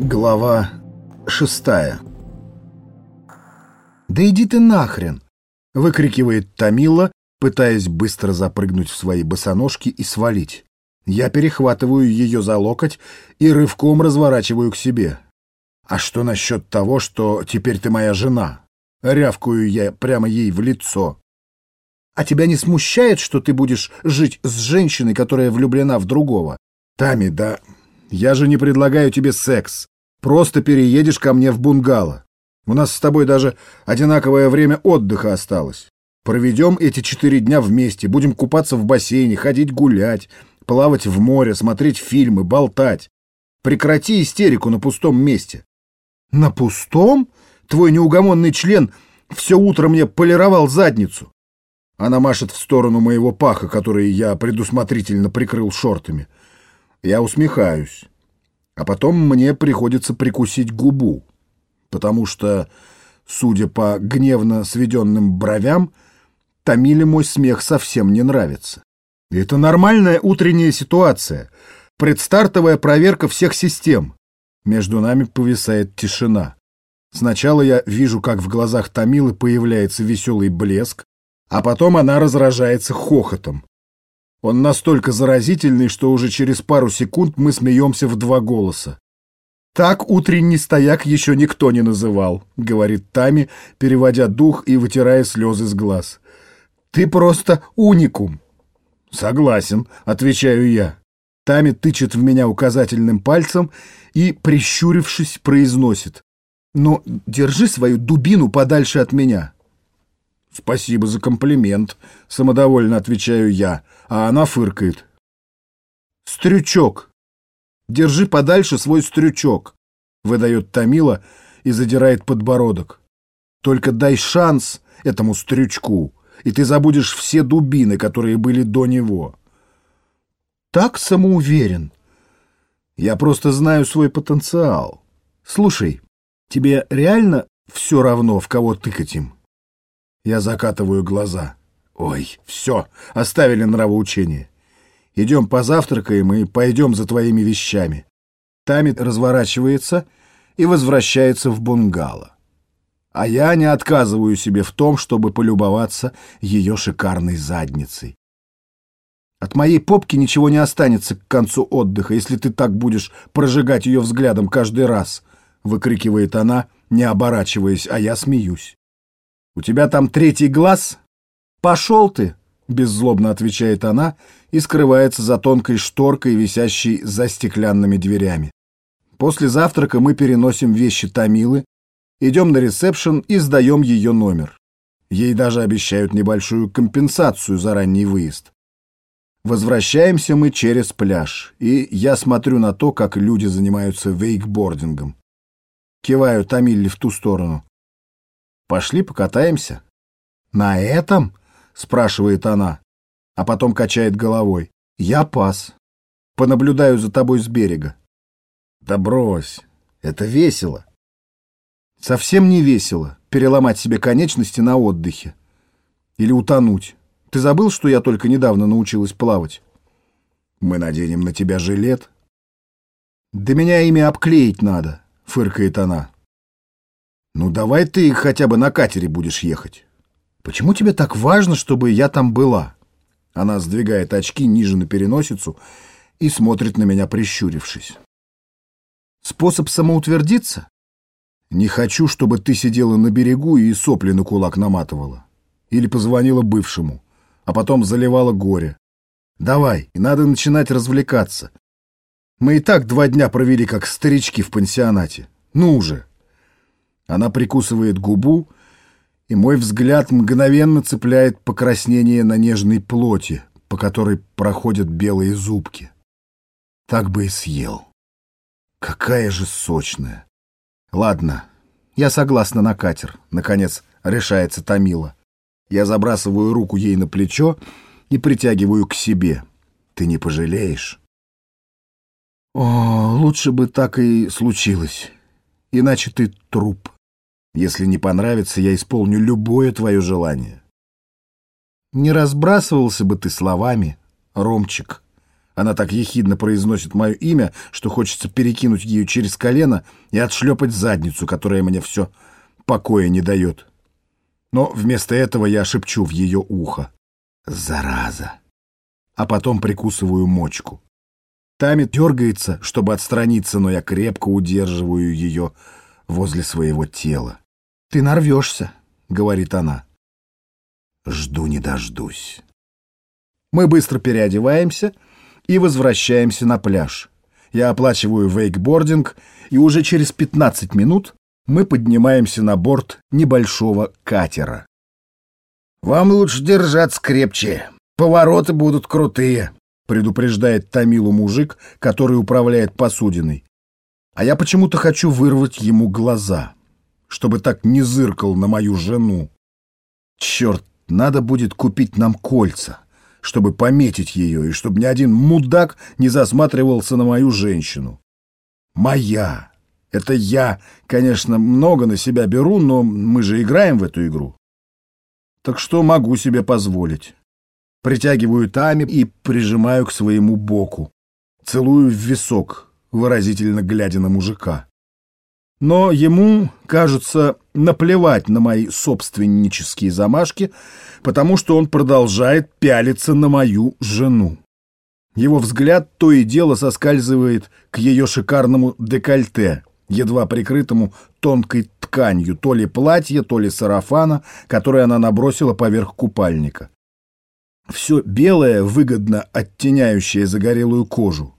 Глава шестая «Да иди ты нахрен!» — выкрикивает Томила, пытаясь быстро запрыгнуть в свои босоножки и свалить. Я перехватываю ее за локоть и рывком разворачиваю к себе. «А что насчет того, что теперь ты моя жена?» Рявкую я прямо ей в лицо. «А тебя не смущает, что ты будешь жить с женщиной, которая влюблена в другого?» «Тами, да я же не предлагаю тебе секс. Просто переедешь ко мне в бунгало. У нас с тобой даже одинаковое время отдыха осталось. Проведем эти четыре дня вместе, будем купаться в бассейне, ходить гулять, плавать в море, смотреть фильмы, болтать. Прекрати истерику на пустом месте. На пустом? Твой неугомонный член все утро мне полировал задницу. Она машет в сторону моего паха, который я предусмотрительно прикрыл шортами. Я усмехаюсь. А потом мне приходится прикусить губу, потому что, судя по гневно сведенным бровям, Томиле мой смех совсем не нравится. Это нормальная утренняя ситуация, предстартовая проверка всех систем. Между нами повисает тишина. Сначала я вижу, как в глазах Томилы появляется веселый блеск, а потом она разражается хохотом. Он настолько заразительный, что уже через пару секунд мы смеемся в два голоса. «Так утренний стояк еще никто не называл», — говорит Тами, переводя дух и вытирая слезы с глаз. «Ты просто уникум». «Согласен», — отвечаю я. Тами тычет в меня указательным пальцем и, прищурившись, произносит. «Но держи свою дубину подальше от меня». «Спасибо за комплимент», — самодовольно отвечаю я, а она фыркает. «Стрючок! Держи подальше свой стрючок!» — выдает Томила и задирает подбородок. «Только дай шанс этому стрючку, и ты забудешь все дубины, которые были до него». «Так самоуверен!» «Я просто знаю свой потенциал. Слушай, тебе реально все равно, в кого тыкать им?» Я закатываю глаза. Ой, все, оставили нравоучение. Идем позавтракаем и пойдем за твоими вещами. Тамит разворачивается и возвращается в бунгало. А я не отказываю себе в том, чтобы полюбоваться ее шикарной задницей. От моей попки ничего не останется к концу отдыха, если ты так будешь прожигать ее взглядом каждый раз, — выкрикивает она, не оборачиваясь, а я смеюсь. «У тебя там третий глаз? Пошел ты!» — беззлобно отвечает она и скрывается за тонкой шторкой, висящей за стеклянными дверями. После завтрака мы переносим вещи Тамилы, идем на ресепшн и сдаем ее номер. Ей даже обещают небольшую компенсацию за ранний выезд. Возвращаемся мы через пляж, и я смотрю на то, как люди занимаются вейкбордингом. Киваю Тамилле в ту сторону. Пошли покатаемся. На этом? спрашивает она, а потом качает головой. Я пас. Понаблюдаю за тобой с берега. Да брось, это весело. Совсем не весело переломать себе конечности на отдыхе. Или утонуть. Ты забыл, что я только недавно научилась плавать? Мы наденем на тебя жилет. Да меня ими обклеить надо, фыркает она. Ну, давай ты хотя бы на катере будешь ехать. Почему тебе так важно, чтобы я там была? Она сдвигает очки ниже на переносицу и смотрит на меня, прищурившись. Способ самоутвердиться? Не хочу, чтобы ты сидела на берегу и сопли на кулак наматывала. Или позвонила бывшему, а потом заливала горе. Давай, надо начинать развлекаться. Мы и так два дня провели как старички в пансионате. Ну уже. Она прикусывает губу, и мой взгляд мгновенно цепляет покраснение на нежной плоти, по которой проходят белые зубки. Так бы и съел. Какая же сочная. Ладно, я согласна на катер, наконец решается Томила. Я забрасываю руку ей на плечо и притягиваю к себе. Ты не пожалеешь? О, лучше бы так и случилось. Иначе ты труп. Если не понравится, я исполню любое твое желание. Не разбрасывался бы ты словами, Ромчик, Она так ехидно произносит мое имя, что хочется перекинуть ее через колено и отшлепать задницу, которая мне все покоя не дает. Но вместо этого я шепчу в ее ухо. Зараза. А потом прикусываю мочку. Тами дергается, чтобы отстраниться, но я крепко удерживаю ее возле своего тела. «Ты нарвешься», — говорит она. Жду не дождусь. Мы быстро переодеваемся и возвращаемся на пляж. Я оплачиваю вейкбординг, и уже через 15 минут мы поднимаемся на борт небольшого катера. «Вам лучше держаться крепче. Повороты будут крутые», — предупреждает Томилу мужик, который управляет посудиной. А я почему-то хочу вырвать ему глаза, чтобы так не зыркал на мою жену. Черт, надо будет купить нам кольца чтобы пометить ее, и чтобы ни один мудак не засматривался на мою женщину. Моя. Это я, конечно, много на себя беру, но мы же играем в эту игру. Так что могу себе позволить. Притягиваю Тами и прижимаю к своему боку. Целую в висок, выразительно глядя на мужика. Но ему, кажется, наплевать на мои собственнические замашки, потому что он продолжает пялиться на мою жену. Его взгляд то и дело соскальзывает к ее шикарному декольте, едва прикрытому тонкой тканью, то ли платья, то ли сарафана, которое она набросила поверх купальника. Все белое, выгодно оттеняющее загорелую кожу.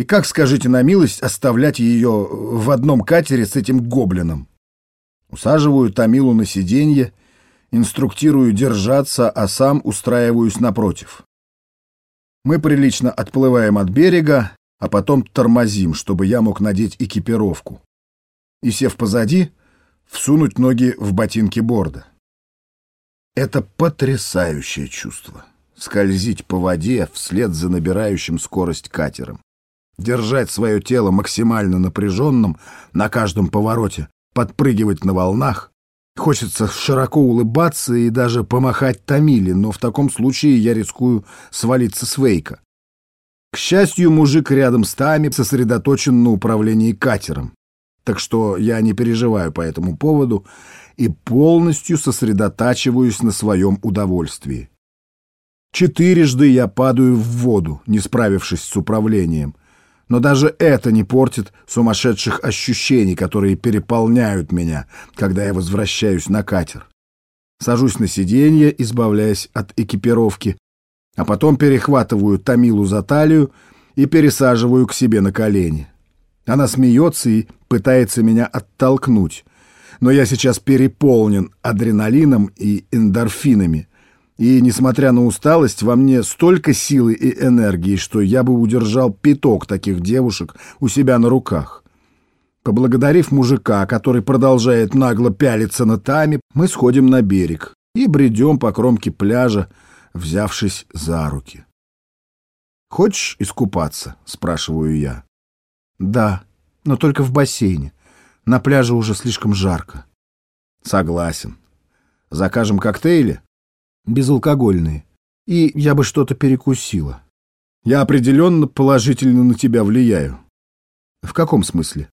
И как, скажите на милость, оставлять ее в одном катере с этим гоблином? Усаживаю Тамилу на сиденье, инструктирую держаться, а сам устраиваюсь напротив. Мы прилично отплываем от берега, а потом тормозим, чтобы я мог надеть экипировку. И, сев позади, всунуть ноги в ботинки борда. Это потрясающее чувство — скользить по воде вслед за набирающим скорость катером держать свое тело максимально напряженным на каждом повороте, подпрыгивать на волнах. Хочется широко улыбаться и даже помахать Томиле, но в таком случае я рискую свалиться с Вейка. К счастью, мужик рядом с Тами сосредоточен на управлении катером, так что я не переживаю по этому поводу и полностью сосредотачиваюсь на своем удовольствии. Четырежды я падаю в воду, не справившись с управлением, но даже это не портит сумасшедших ощущений, которые переполняют меня, когда я возвращаюсь на катер. Сажусь на сиденье, избавляясь от экипировки, а потом перехватываю Тамилу за талию и пересаживаю к себе на колени. Она смеется и пытается меня оттолкнуть, но я сейчас переполнен адреналином и эндорфинами, и, несмотря на усталость, во мне столько силы и энергии, что я бы удержал пяток таких девушек у себя на руках. Поблагодарив мужика, который продолжает нагло пялиться на Тами, мы сходим на берег и бредем по кромке пляжа, взявшись за руки. «Хочешь искупаться?» — спрашиваю я. «Да, но только в бассейне. На пляже уже слишком жарко». «Согласен. Закажем коктейли?» Безалкогольные, и я бы что-то перекусила. Я определенно положительно на тебя влияю. В каком смысле?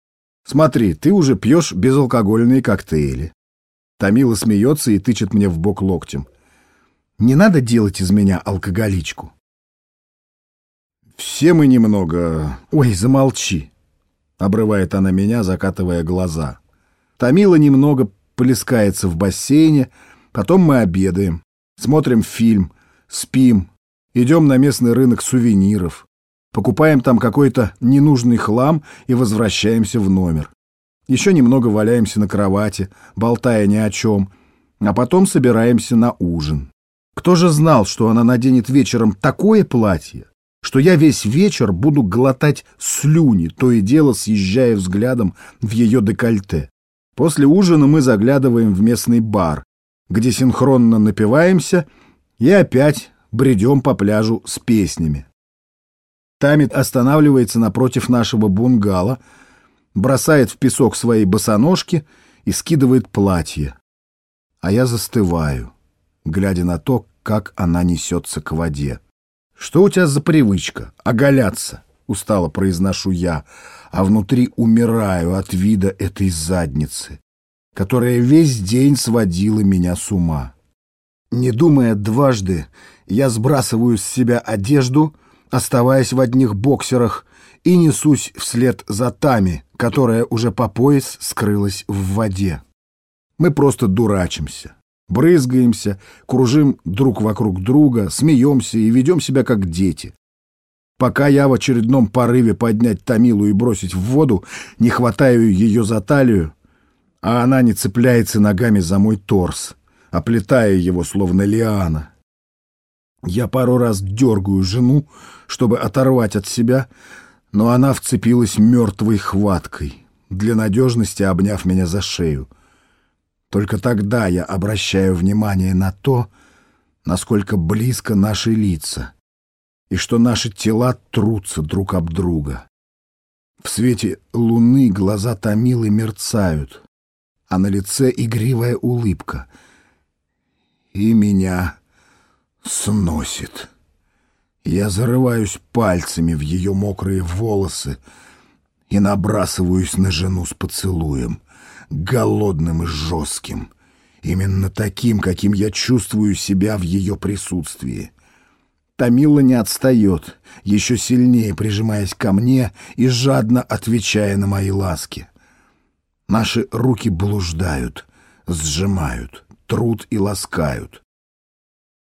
Смотри, ты уже пьешь безалкогольные коктейли. Тамила смеется и тычет мне в бок локтем. Не надо делать из меня алкоголичку. Все мы немного... Ой, замолчи. Обрывает она меня, закатывая глаза. Тамила немного плескается в бассейне, потом мы обедаем. Смотрим фильм, спим, идем на местный рынок сувениров, покупаем там какой-то ненужный хлам и возвращаемся в номер. Еще немного валяемся на кровати, болтая ни о чем, а потом собираемся на ужин. Кто же знал, что она наденет вечером такое платье, что я весь вечер буду глотать слюни, то и дело съезжая взглядом в ее декольте. После ужина мы заглядываем в местный бар, где синхронно напиваемся и опять бредем по пляжу с песнями. Тамит останавливается напротив нашего бунгало, бросает в песок свои босоножки и скидывает платье. А я застываю, глядя на то, как она несется к воде. «Что у тебя за привычка? Оголяться?» — устало произношу я, а внутри умираю от вида этой задницы, которая весь день сводила меня с ума. Не думая дважды, я сбрасываю с себя одежду, оставаясь в одних боксерах, и несусь вслед за Тами, которая уже по пояс скрылась в воде. Мы просто дурачимся брызгаемся, кружим друг вокруг друга, смеемся и ведем себя как дети. Пока я в очередном порыве поднять Томилу и бросить в воду, не хватаю ее за талию, а она не цепляется ногами за мой торс, оплетая его словно лиана. Я пару раз дергаю жену, чтобы оторвать от себя, но она вцепилась мертвой хваткой, для надежности обняв меня за шею — только тогда я обращаю внимание на то, насколько близко наши лица, и что наши тела трутся друг об друга. В свете луны глаза Томилы мерцают, а на лице игривая улыбка. И меня сносит. Я зарываюсь пальцами в ее мокрые волосы и набрасываюсь на жену с поцелуем — голодным и жестким. Именно таким, каким я чувствую себя в ее присутствии. Тамила не отстает, еще сильнее прижимаясь ко мне и жадно отвечая на мои ласки. Наши руки блуждают, сжимают, трут и ласкают.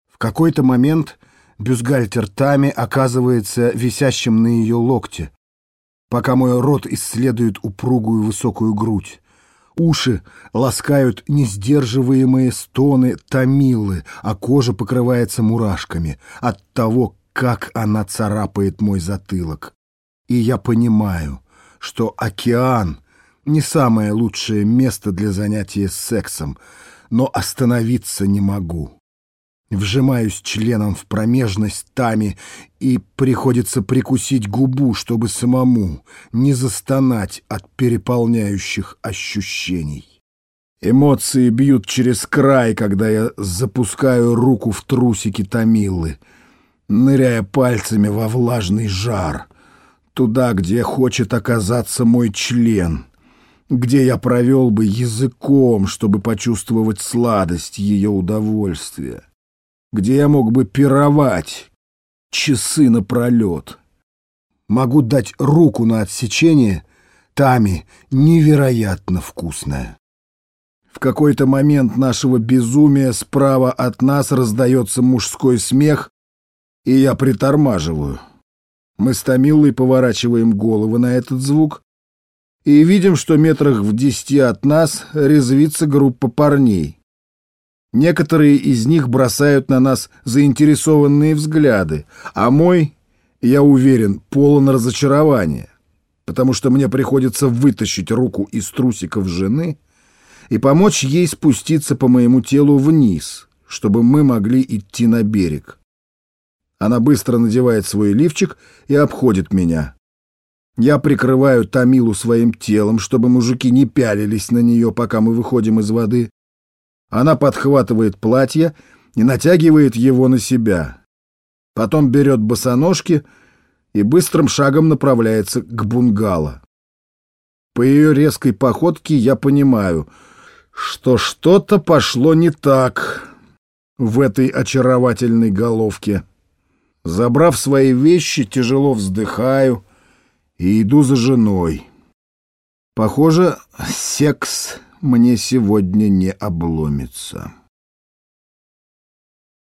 В какой-то момент бюстгальтер Тами оказывается висящим на ее локте, пока мой рот исследует упругую высокую грудь. Уши ласкают несдерживаемые стоны томилы, а кожа покрывается мурашками от того, как она царапает мой затылок. И я понимаю, что океан — не самое лучшее место для занятия сексом, но остановиться не могу. Вжимаюсь членом в промежность Тами, и приходится прикусить губу, чтобы самому не застонать от переполняющих ощущений. Эмоции бьют через край, когда я запускаю руку в трусики Томилы, ныряя пальцами во влажный жар, туда, где хочет оказаться мой член, где я провел бы языком, чтобы почувствовать сладость ее удовольствия где я мог бы пировать часы напролет. Могу дать руку на отсечение, Тами невероятно вкусная. В какой-то момент нашего безумия справа от нас раздается мужской смех, и я притормаживаю. Мы с Томилой поворачиваем головы на этот звук и видим, что метрах в десяти от нас резвится группа парней. Некоторые из них бросают на нас заинтересованные взгляды, а мой, я уверен, полон разочарования, потому что мне приходится вытащить руку из трусиков жены и помочь ей спуститься по моему телу вниз, чтобы мы могли идти на берег. Она быстро надевает свой лифчик и обходит меня. Я прикрываю Тамилу своим телом, чтобы мужики не пялились на нее, пока мы выходим из воды, она подхватывает платье и натягивает его на себя. Потом берет босоножки и быстрым шагом направляется к бунгало. По ее резкой походке я понимаю, что что-то пошло не так в этой очаровательной головке. Забрав свои вещи, тяжело вздыхаю и иду за женой. Похоже, секс мне сегодня не обломится.